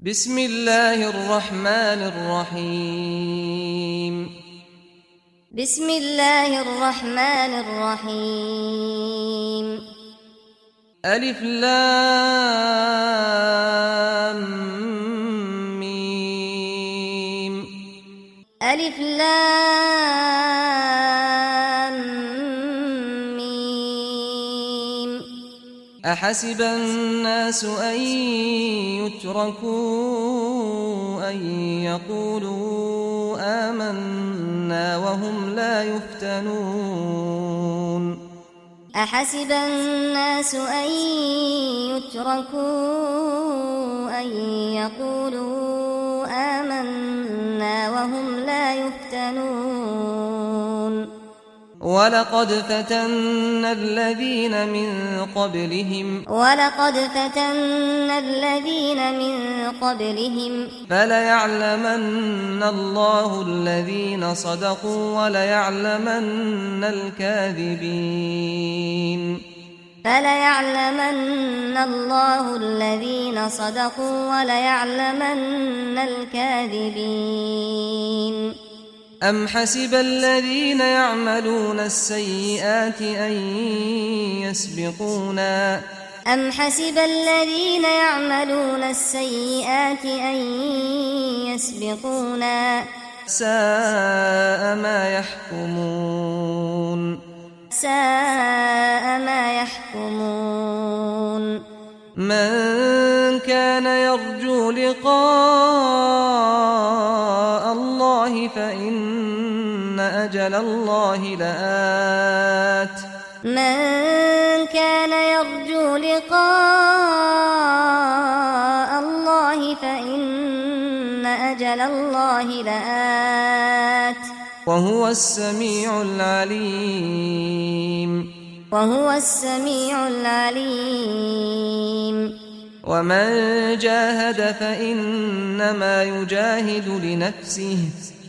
بسم الله الرحمن الرحيم بسم الله الرحمن الرحيم ألف لام ميم ألف لام أحسب الناس أن يتركوا أن يقولوا آمنا وهم لا يفتنون. أحسب الناس أن يتركوا أن يقولوا آمنا وهم لا يفتنون. ولقد فتنا الذين من قبلهم ولقد فتن الذين من قبلهم فلا يعلمن الله الذين صدقوا ولا يعلمن الكاذبين فلا يعلمن الله الذين صدقوا ولا يعلمن الكاذبين أم حسب الذين يعملون السيئات أن يسبقونا أم حسب الذين يعملون السيئات أن يسبقونا ساء ما يحكمون ساء ما يحكمون من كان يرجو لقاء فإن أجل الله لآت. من كان يرجو لقاء الله فإن أجل الله لآت. وهو السميع العليم. وهو السميع العليم. ومن جاهد فإنما يجاهد لنفسه.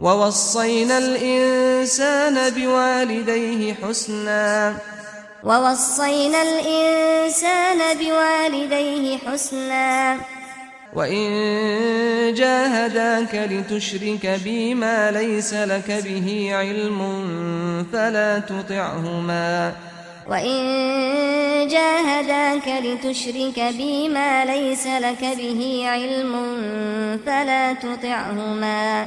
ووصينا الإنسان بوالديه حسنا. ووصينا الإنسان بوالديه حسنا. وإن جاهداك لتشرك بي ما ليس لك به علم فلا تطعهما. وإن جاهداك لتشرك بي ما ليس لك به علم فلا تطعهما.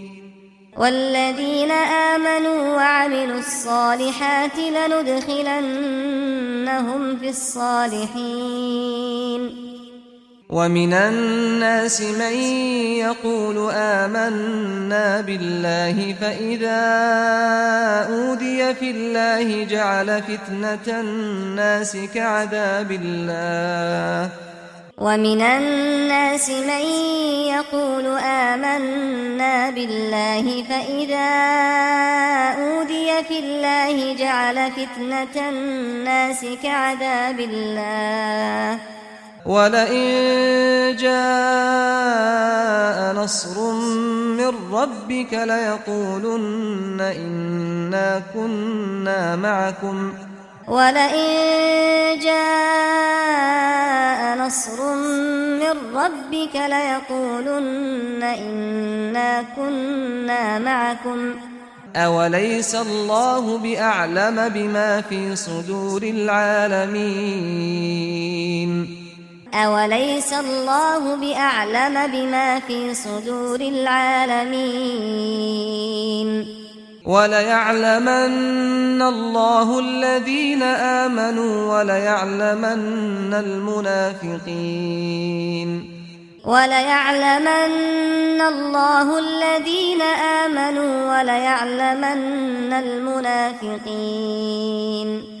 والذين آمنوا وعملوا الصالحات لندخلنهم في الصالحين ومن الناس من يقول آمنا بالله فإذا أودي في الله جعل فتنة الناس كعذاب الله. ومن الناس من يقول آمنا بالله فإذا أُوذِيَ في الله جعل فتنة الناس كعذاب الله. ولئن جاء نصر من ربك ليقولن إنا كنا معكم. ولئن جاء نصر من ربك ليقولن إنا كنا معكم أوليس الله بأعلم بما في صدور العالمين أوليس الله بأعلم بما في صدور العالمين وَلَيَعْلَمَنَّ اللَّهُ الَّذِينَ آمَنُوا وَلَيَعْلَمَنَّ الْمُنَافِقِينَ. وَلَيَعْلَمَنَّ اللَّهُ الَّذِينَ آمَنُوا وَلَيَعْلَمَنَّ الْمُنَافِقِينَ.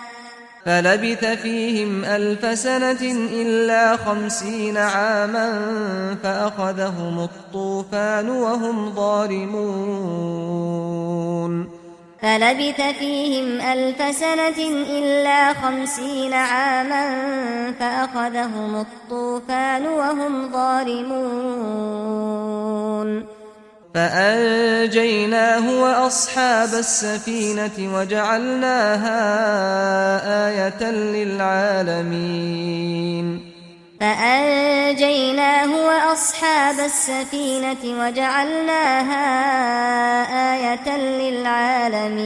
فلبث فيهم ألف سنة إلا خمسين عاما فأخذهم الطوفان وهم ظالمون. فلبث فيهم ألف سنة إلا خمسين عاما فأخذهم الطوفان وهم ظالمون. فأنجيناه وأصحاب السفينة وجعلناها آية للعالمين. فأنجيناه وأصحاب السفينة وجعلناها آية للعالمين.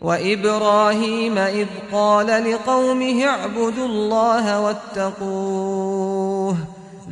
وإبراهيم إذ قال لقومه اعبدوا الله واتقوه.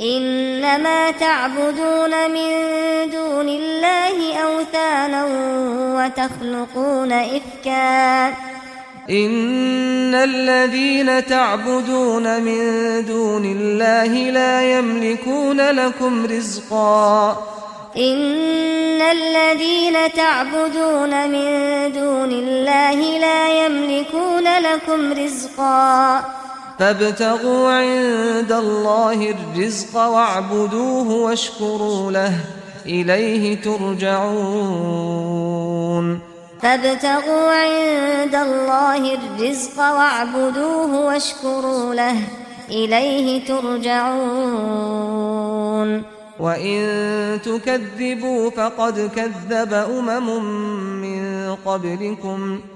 إنما تعبدون من دون الله أوثانا وتخلقون إفكا. إن الذين تعبدون من دون الله لا يملكون لكم رزقا. إن الذين تعبدون من دون الله لا يملكون لكم رزقا. فابتغوا عند الله الرزق واعبدوه واشكروا له إليه ترجعون. فابتغوا عند الله الرزق واعبدوه واشكروا له إليه ترجعون. وإن تكذبوا فقد كذب أمم من قبلكم. وإن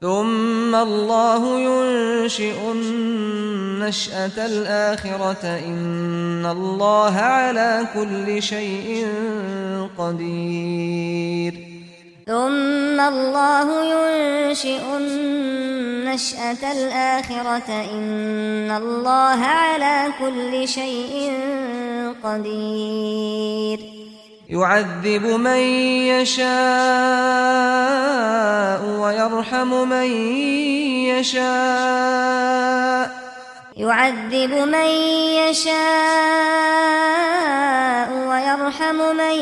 ثم الله ينشئ النشأة الآخرة. إن الله على كل شيء قدير. ثم الله ينشئ النشأة الآخرة. إن الله على كل شيء قدير. يعذب من يشاء ويرحم من يشاء. يعذب من يشاء ويرحم من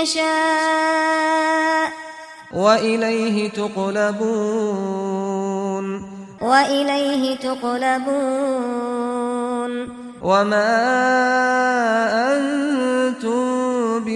يشاء. وإليه تقلبون. وإليه تقلبون. وما أنت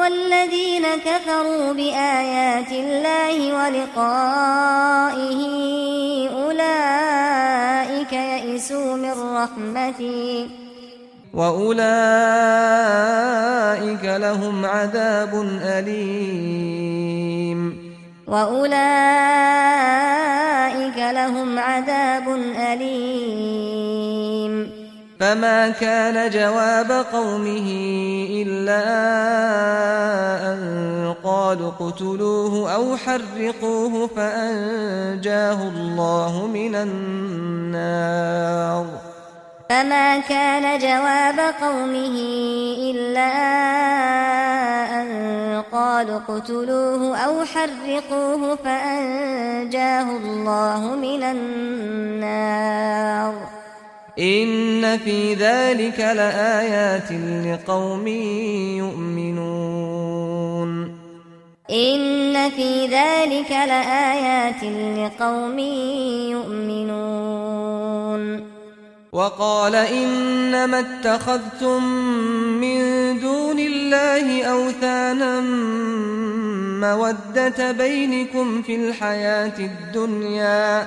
والذين كفروا بآيات الله ولقائه أولئك يئسوا من رحمتي. وأولئك لهم عذاب أليم. وأولئك لهم عذاب أليم. فما كان جواب قومه إلا أن قالوا اقتلوه أو حرقوه فأنجاه الله من النار فما كان جواب قومه إلا أن قالوا اقتلوه أو حرقوه فأنجاه الله من النار ان في ذلك لآيات لقوم يؤمنون ان في ذلك لآيات لقوم يؤمنون وقال انما اتخذتم من دون الله اوثانا موده بينكم في الحياة الدنيا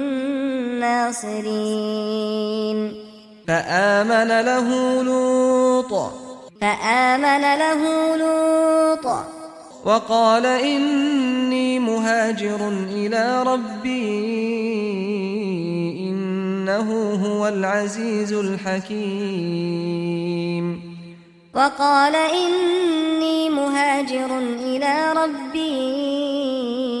الناصرين. فآمن له لوط. فآمن له لوط. وقال إني مهاجر إلى ربي. إنه هو العزيز الحكيم. وقال إني مهاجر إلى ربي.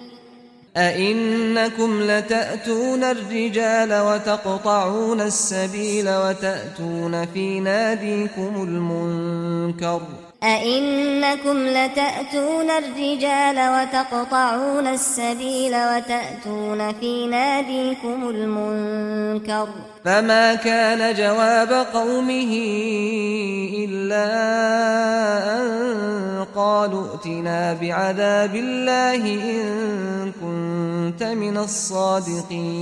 أئنكم لتأتون الرجال وتقطعون السبيل وتأتون في ناديكم المنكر أئنكم لتأتون الرجال وتقطعون السبيل وتأتون في ناديكم المنكر فما كان جواب قومه إلا أن قالوا اتنا بعذاب الله إن كنت من الصادقين.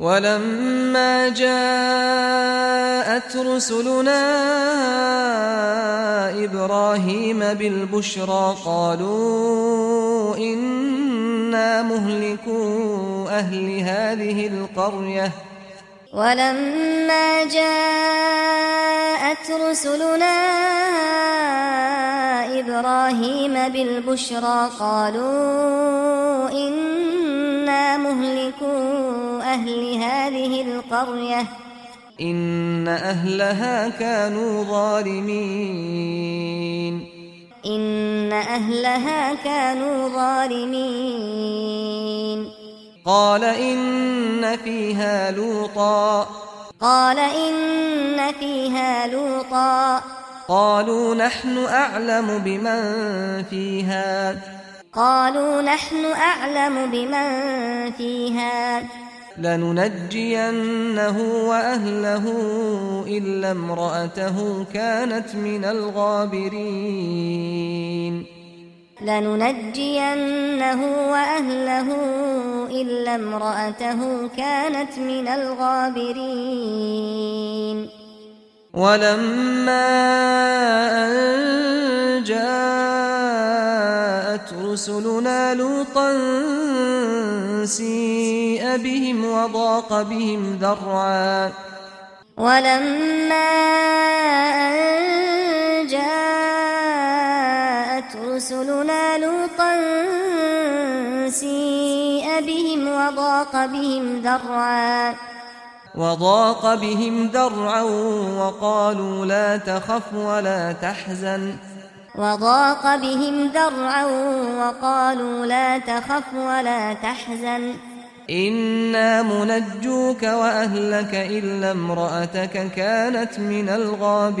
ولما جاءت رسلنا إبراهيم بالبشرى قالوا إنا مهلكوا أهل هذه القرية. ولما جاءت رسلنا إبراهيم بالبشرى قالوا إنا مهلكون أهل هذه القرية. إن أهلها كانوا ظالمين. إن أهلها كانوا ظالمين. قال إن فيها لوطا. قال إن فيها لوطا. قالوا نحن أعلم بمن فيها. قالوا نحن أعلم بمن فيها. لننجينه وأهله إلا امرأته كانت من الغابرين. لننجينه وأهله إلا امرأته كانت من الغابرين. ولما أن جاءت رسلنا لوطا سيئ بهم وضاق بهم ذرعا. ولما أن جاءت رسلنا لوطا سيئ بهم وضاق بهم ذرعا. وضاق بهم ذرعا وقالوا لا تخف ولا تحزن. وضاق بهم درعا وقالوا لا تخف ولا تحزن. إنا منجوك وأهلك إلا امرأتك كانت من الغابرين.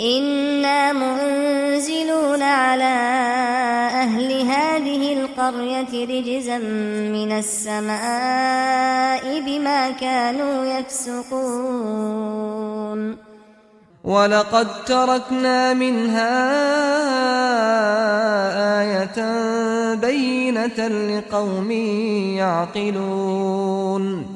إنا منزلون على أهل هذه القرية رجزا من السماء بما كانوا يفسقون. وَلَقَدْ تَرَكْنَا مِنْهَا آيَةً بَيِّنَةً لِقَوْمٍ يَعْقِلُونَ.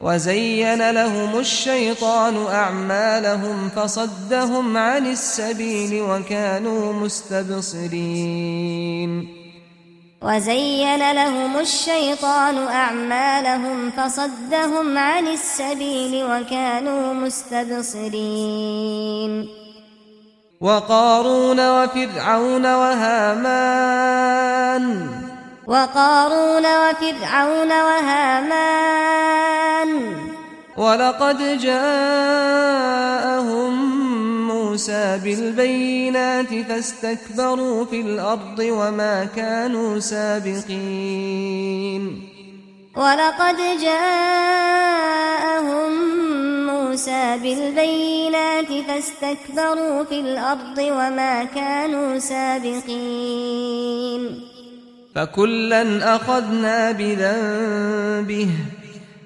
وزين لهم الشيطان أعمالهم فصدهم عن السبيل وكانوا مستبصرين وزين لهم الشيطان أعمالهم فصدهم عن السبيل وكانوا مستبصرين وقارون وفرعون وهامان وقارون وفرعون وقارون وفرعون وهامان. ولقد جاءهم موسى بالبينات فاستكبروا في الأرض وما كانوا سابقين. ولقد جاءهم موسى بالبينات فاستكبروا في الأرض وما كانوا سابقين. فكلا أخذنا بذنبه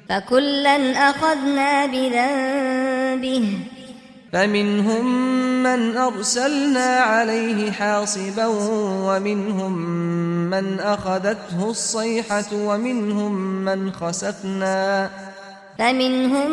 فكلا أخذنا بذنبه فمنهم من أرسلنا عليه حاصبا ومنهم من أخذته الصيحة ومنهم من خسفنا فمنهم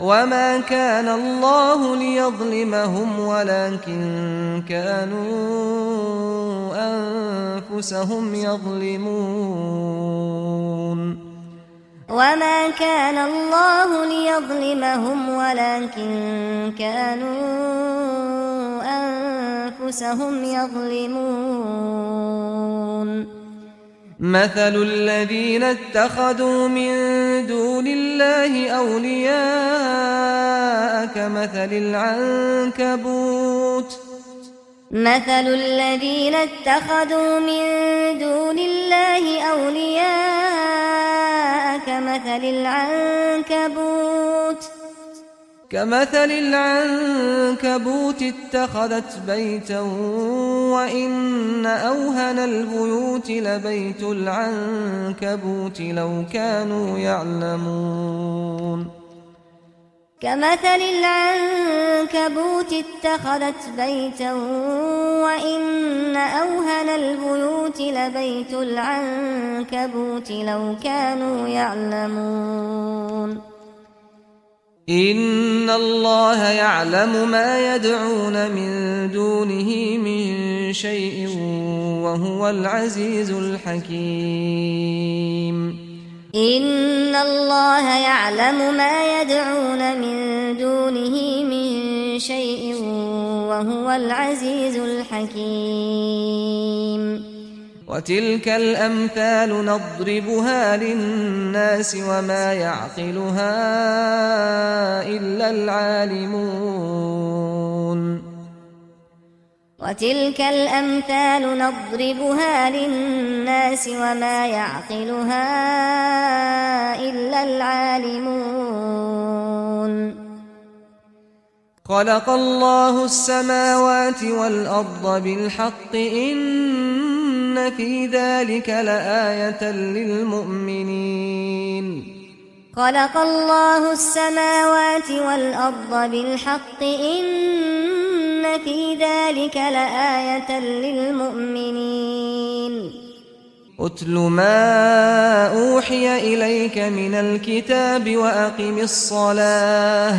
وما كان الله ليظلمهم ولكن كانوا أنفسهم يظلمون وما كان الله ليظلمهم ولكن كانوا أنفسهم يظلمون مثل الذين اتخذوا من دون الله أولياء كمثل العنكبوت مثل الذين اتخذوا من دون الله أولياء كمثل العنكبوت كمثل العنكبوت اتخذت بيتا وإن أوهن البيوت لبيت العنكبوت لو كانوا يعلمون. كمثل العنكبوت اتخذت بيتا وإن أوهن البيوت لبيت العنكبوت لو كانوا يعلمون. ان الله يعلم ما يدعون من دونه من شيء وهو العزيز الحكيم ان الله يعلم ما يدعون من دونه من شيء وهو العزيز الحكيم وتلك الأمثال نضربها للناس وما يعقلها إلا العالمون. وتلك الأمثال نضربها للناس وما يعقلها إلا العالمون. خلق الله السماوات والأرض بالحق إن ان في ذلك لآية للمؤمنين. خلق الله السماوات والارض بالحق ان في ذلك لآية للمؤمنين. اتل ما اوحي اليك من الكتاب واقم الصلاه.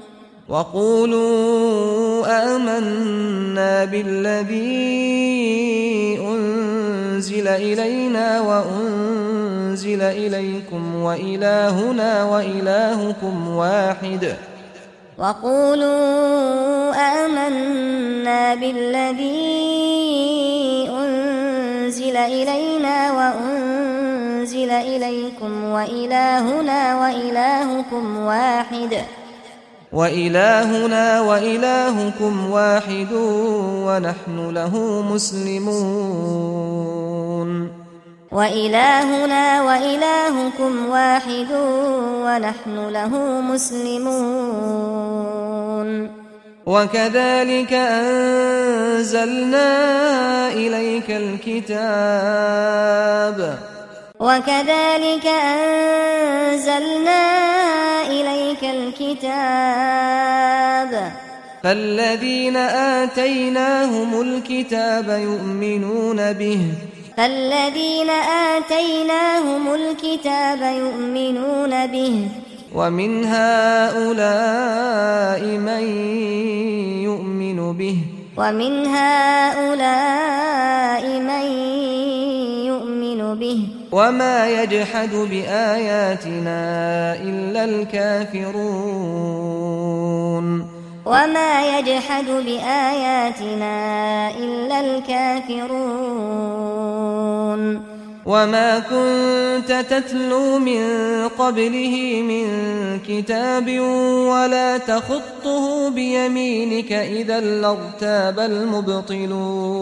وقولوا آمنا بالذي أنزل إلينا وأنزل إليكم وإلهنا وإلهكم واحد. وقولوا آمنا بالذي أنزل إلينا وأنزل إليكم وإلهنا وإلهكم واحد. وقولوا وإلهنا وإلهكم واحد ونحن له مسلمون. وإلهنا وإلهكم واحد ونحن له مسلمون. وكذلك أنزلنا إليك الكتاب. وكذلك أنزلنا إليك الكتاب فالذين آتيناهم الكتاب يؤمنون به فالذين آتيناهم الكتاب يؤمنون به ومن هؤلاء من يؤمن به ومن هؤلاء من يؤمن به وما يجحد بآياتنا إلا الكافرون وما يجحد بآياتنا إلا الكافرون وما كنت تتلو من قبله من كتاب ولا تخطه بيمينك إذا لارتاب المبطلون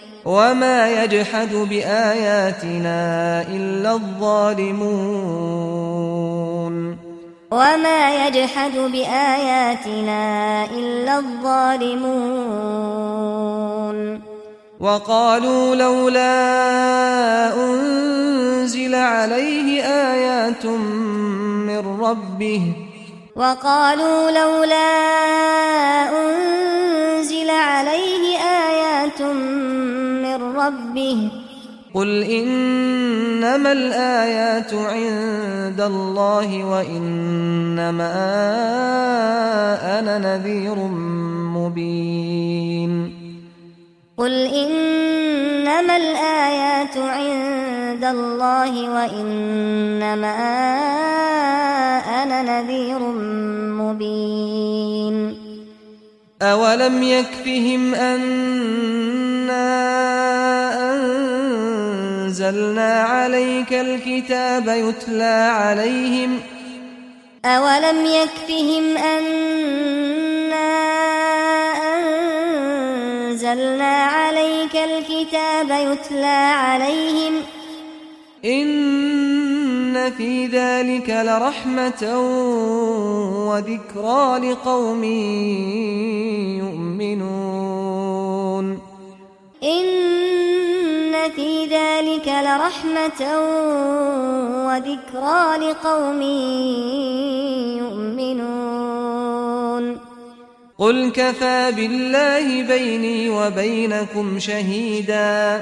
وما يجحد بآياتنا إلا الظالمون وما يجحد بآياتنا إلا الظالمون وقالوا لولا أنزل عليه آيات من ربه وقالوا لولا أنزل عليه آيات من ربه. قل إنما الآيات عند الله وإنما أنا نذير مبين. قل إنما الآيات عند الله وإنما أنا نذير مبين. أولم يكفهم أنا أنزلنا عليك الكتاب يتلى عليهم أولم يكفهم أنا أنزلنا عليك الكتاب يتلى عليهم إن إن في ذلك لرحمة وذكرى لقوم يؤمنون إن في ذلك لرحمة وذكرى لقوم يؤمنون قل كفى بالله بيني وبينكم شهيداً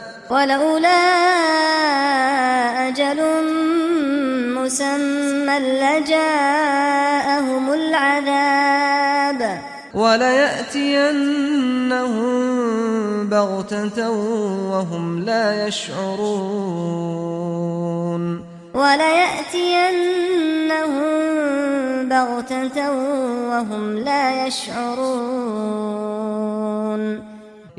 ولولا أجل مسمى لجاءهم العذاب. وليأتينهم بغتة وهم لا يشعرون. وليأتينهم بغتة وهم لا يشعرون.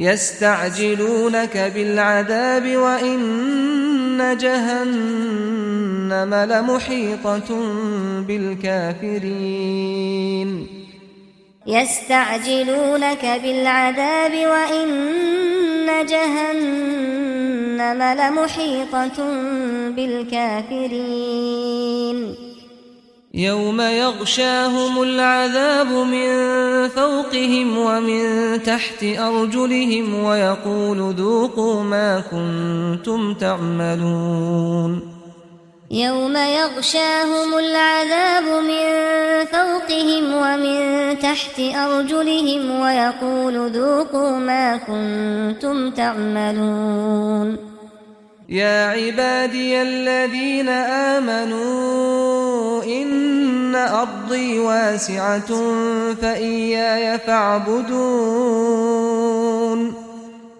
يستعجلونك بالعذاب وإن جهنم لمحيطة بالكافرين. يستعجلونك بالعذاب وإن جهنم لمحيطة بالكافرين. يوم يغشاهم العذاب من فوقهم ومن تحت أرجلهم ويقول ذوقوا ما كنتم تعملون يوم يغشاهم العذاب من فوقهم ومن تحت أرجلهم ويقول ذوقوا ما كنتم تعملون يا عبادي الذين آمنون إن أرضي واسعة فإياي فاعبدون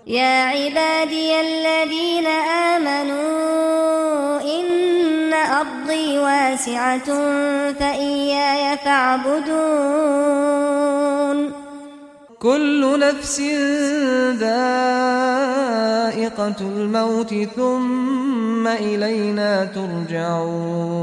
يا عبادي الذين آمنوا إن أرضي واسعة فإياي فاعبدون كل نفس ذائقة الموت ثم إلينا ترجعون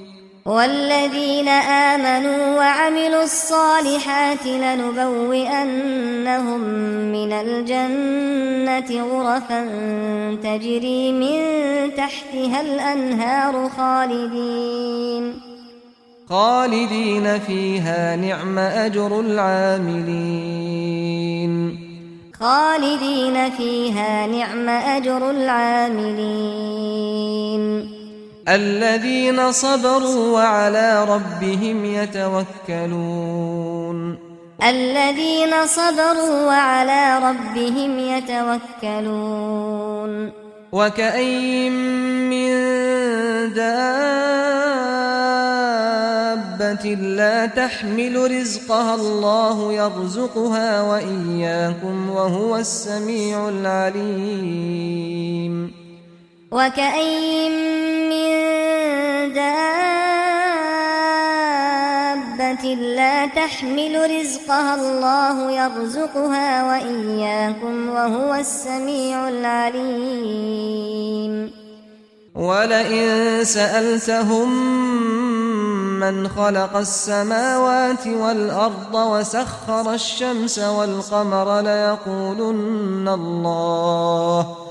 والذين آمنوا وعملوا الصالحات لنبوئنهم من الجنة غرفا تجري من تحتها الأنهار خالدين. خالدين فيها نعم أجر العاملين. خالدين فيها نعم أجر العاملين. الذين صبروا وعلى ربهم يتوكلون. الذين صبروا وعلى ربهم يتوكلون. وكأين من دابة لا تحمل رزقها الله يرزقها وإياكم وهو السميع العليم. وكاين من دابه لا تحمل رزقها الله يرزقها واياكم وهو السميع العليم ولئن سالتهم من خلق السماوات والأرض وسخر الشمس والقمر ليقولن الله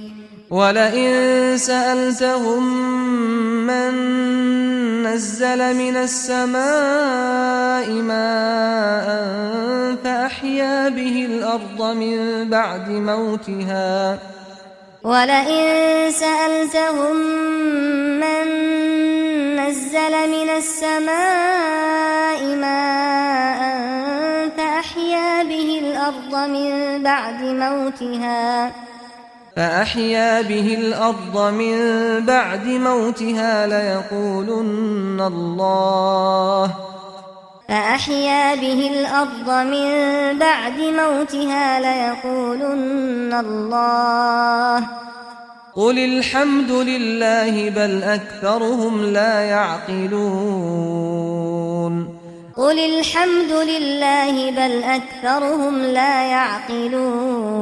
ولئن سألتهم من نزل من السماء ماء فأحيا به الأرض من بعد موتها. ولئن سألتهم من نزل من السماء ماء فأحيا به الأرض من بعد موتها. فأحيا به الأرض من بعد موتها ليقولن الله فأحيا به الأرض من بعد موتها ليقولن الله قل الحمد لله بل أكثرهم لا يعقلون قل الحمد لله بل أكثرهم لا يعقلون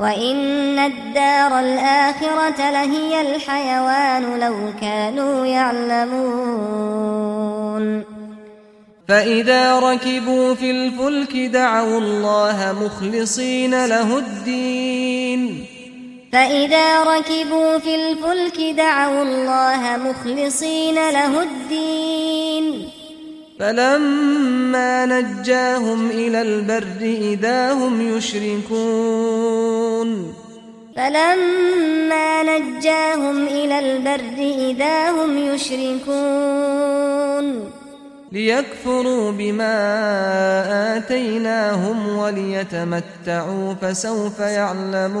وَإِنَّ الدَّارَ الْآخِرَةَ لَهِيَ الْحَيَوَانُ لَوْ كَانُوا يَعْلَمُونَ فَإِذَا رَكِبُوا فِي الْفُلْكِ دَعَوْا اللَّهَ مُخْلِصِينَ لَهُ الدِّينَ فَإِذَا رَكِبُوا فِي الْفُلْكِ دَعَوْا اللَّهَ مُخْلِصِينَ لَهُ الدِّينَ فلما نجاهم إلى البر إذا هم يشركون. فلما نجاهم إلى البر إذا هم يشركون. ليكفروا بما آتيناهم وليتمتعوا فسوف يعلمون.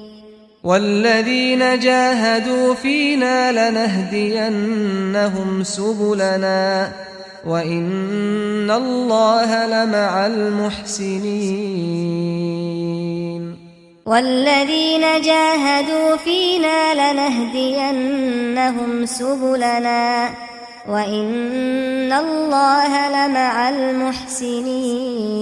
والذين جاهدوا فينا لنهدينهم سبلنا وإن الله لمع المحسنين والذين جاهدوا فينا لنهدينهم سبلنا وإن الله لمع المحسنين